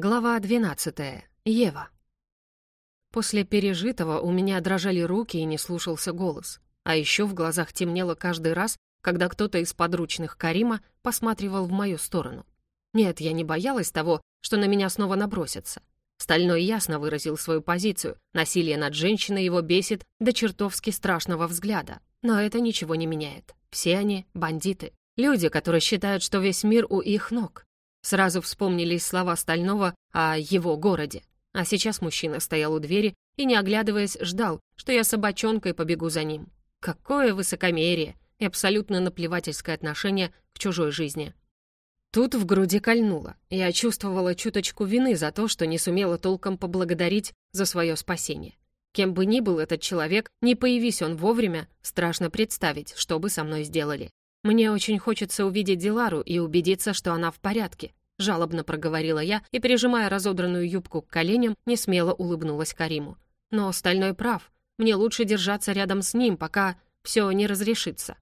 Глава 12. Ева. После пережитого у меня дрожали руки и не слушался голос. А еще в глазах темнело каждый раз, когда кто-то из подручных Карима посматривал в мою сторону. Нет, я не боялась того, что на меня снова набросятся. Стальной ясно выразил свою позицию. Насилие над женщиной его бесит до чертовски страшного взгляда. Но это ничего не меняет. Все они — бандиты. Люди, которые считают, что весь мир у их ног. Сразу вспомнились слова Стального о его городе. А сейчас мужчина стоял у двери и, не оглядываясь, ждал, что я собачонкой побегу за ним. Какое высокомерие и абсолютно наплевательское отношение к чужой жизни. Тут в груди кольнуло. Я чувствовала чуточку вины за то, что не сумела толком поблагодарить за свое спасение. Кем бы ни был этот человек, не появись он вовремя, страшно представить, что бы со мной сделали. «Мне очень хочется увидеть Дилару и убедиться, что она в порядке», жалобно проговорила я и, прижимая разодранную юбку к коленям, не смело улыбнулась Кариму. «Но Стальной прав. Мне лучше держаться рядом с ним, пока все не разрешится».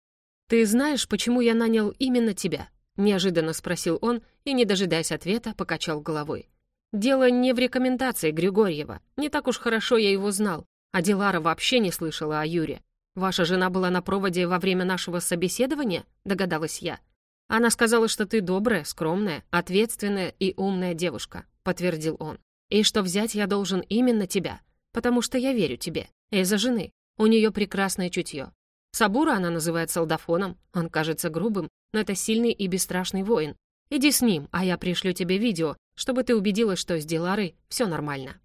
«Ты знаешь, почему я нанял именно тебя?» неожиданно спросил он и, не дожидаясь ответа, покачал головой. «Дело не в рекомендации Григорьева. Не так уж хорошо я его знал, а Дилара вообще не слышала о Юре. «Ваша жена была на проводе во время нашего собеседования?» — догадалась я. «Она сказала, что ты добрая, скромная, ответственная и умная девушка», — подтвердил он. «И что взять я должен именно тебя, потому что я верю тебе, из-за жены. У нее прекрасное чутье. Сабура она называет солдафоном, он кажется грубым, но это сильный и бесстрашный воин. Иди с ним, а я пришлю тебе видео, чтобы ты убедилась, что с Диларой все нормально».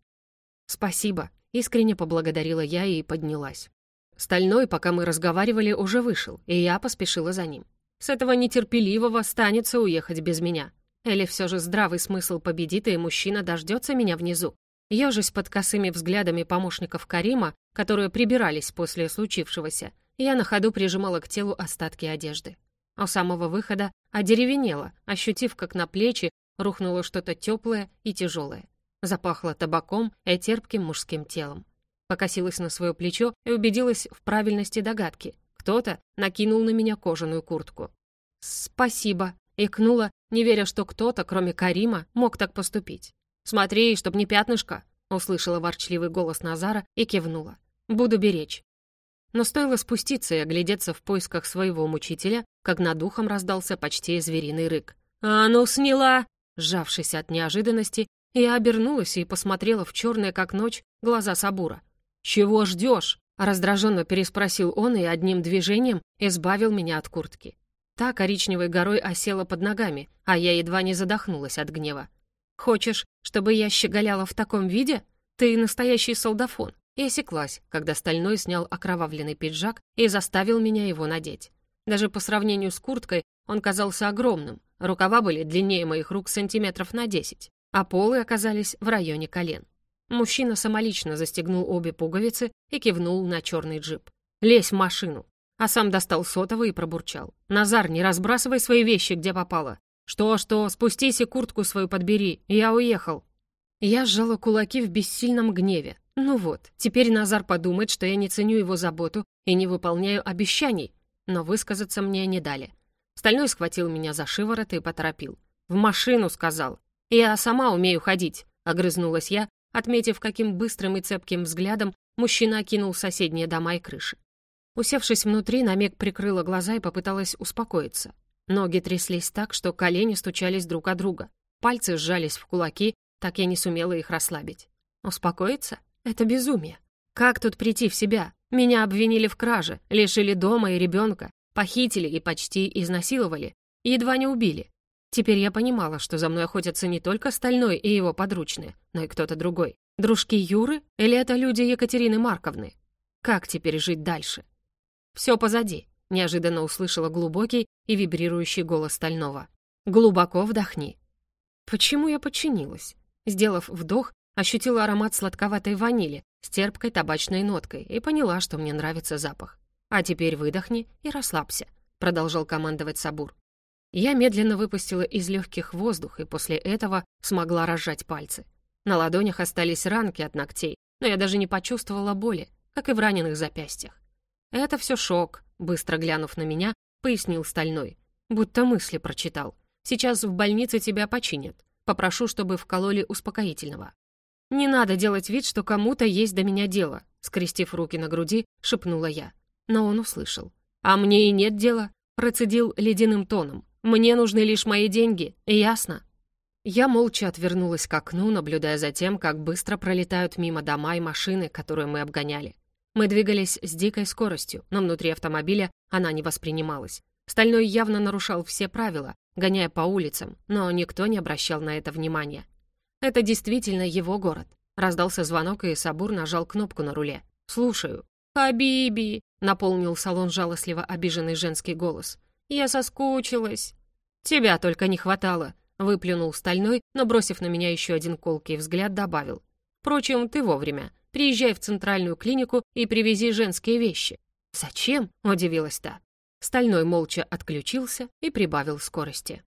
«Спасибо», — искренне поблагодарила я и поднялась. Стальной, пока мы разговаривали, уже вышел, и я поспешила за ним. С этого нетерпеливого станется уехать без меня. Или все же здравый смысл победит, и мужчина дождется меня внизу. Ежась под косыми взглядами помощников Карима, которые прибирались после случившегося, я на ходу прижимала к телу остатки одежды. У самого выхода одеревенела, ощутив, как на плечи рухнуло что-то теплое и тяжелое. Запахло табаком и терпким мужским телом покосилась на свое плечо и убедилась в правильности догадки. Кто-то накинул на меня кожаную куртку. «Спасибо», — икнула, не веря, что кто-то, кроме Карима, мог так поступить. «Смотри, чтоб не пятнышко», — услышала ворчливый голос Назара и кивнула. «Буду беречь». Но стоило спуститься и оглядеться в поисках своего мучителя, как над духом раздался почти звериный рык. «А ну, сняла!» Сжавшись от неожиданности, я обернулась и посмотрела в черные, как ночь, глаза Сабура. «Чего ждешь?» — раздраженно переспросил он и одним движением избавил меня от куртки. Та коричневой горой осела под ногами, а я едва не задохнулась от гнева. «Хочешь, чтобы я щеголяла в таком виде? Ты настоящий солдафон». И осеклась, когда Стальной снял окровавленный пиджак и заставил меня его надеть. Даже по сравнению с курткой он казался огромным, рукава были длиннее моих рук сантиметров на десять, а полы оказались в районе колен. Мужчина самолично застегнул обе пуговицы и кивнул на черный джип. «Лезь в машину!» А сам достал сотовый и пробурчал. «Назар, не разбрасывай свои вещи, где попало. Что-что, спустись и куртку свою подбери, я уехал». Я сжала кулаки в бессильном гневе. Ну вот, теперь Назар подумает, что я не ценю его заботу и не выполняю обещаний. Но высказаться мне не дали. Стальной схватил меня за шиворот и поторопил. «В машину», — сказал. «Я сама умею ходить», — огрызнулась я, отметив, каким быстрым и цепким взглядом мужчина окинул соседние дома и крыши. Усевшись внутри, на миг прикрыла глаза и попыталась успокоиться. Ноги тряслись так, что колени стучались друг о друга. Пальцы сжались в кулаки, так я не сумела их расслабить. Успокоиться? Это безумие. Как тут прийти в себя? Меня обвинили в краже, лишили дома и ребенка, похитили и почти изнасиловали, едва не убили. Теперь я понимала, что за мной охотятся не только Стальной и его подручные, но и кто-то другой. Дружки Юры или это люди Екатерины Марковны? Как теперь жить дальше? Все позади, неожиданно услышала глубокий и вибрирующий голос Стального. Глубоко вдохни. Почему я подчинилась? Сделав вдох, ощутила аромат сладковатой ванили с терпкой табачной ноткой и поняла, что мне нравится запах. А теперь выдохни и расслабься, продолжал командовать Сабур. Я медленно выпустила из легких воздух и после этого смогла разжать пальцы. На ладонях остались ранки от ногтей, но я даже не почувствовала боли, как и в раненых запястьях. «Это все шок», — быстро глянув на меня, пояснил Стальной. Будто мысли прочитал. «Сейчас в больнице тебя починят. Попрошу, чтобы вкололи успокоительного». «Не надо делать вид, что кому-то есть до меня дело», скрестив руки на груди, шепнула я. Но он услышал. «А мне и нет дела», процедил ледяным тоном. «Мне нужны лишь мои деньги, ясно?» Я молча отвернулась к окну, наблюдая за тем, как быстро пролетают мимо дома и машины, которые мы обгоняли. Мы двигались с дикой скоростью, но внутри автомобиля она не воспринималась. Стальной явно нарушал все правила, гоняя по улицам, но никто не обращал на это внимания. Это действительно его город. Раздался звонок, и Сабур нажал кнопку на руле. «Слушаю». «Хабиби!» — наполнил салон жалостливо обиженный женский голос. «Я соскучилась». «Тебя только не хватало», — выплюнул Стальной, но, бросив на меня еще один колкий взгляд, добавил. «Впрочем, ты вовремя. Приезжай в центральную клинику и привези женские вещи». «Зачем?» — удивилась та. Стальной молча отключился и прибавил скорости.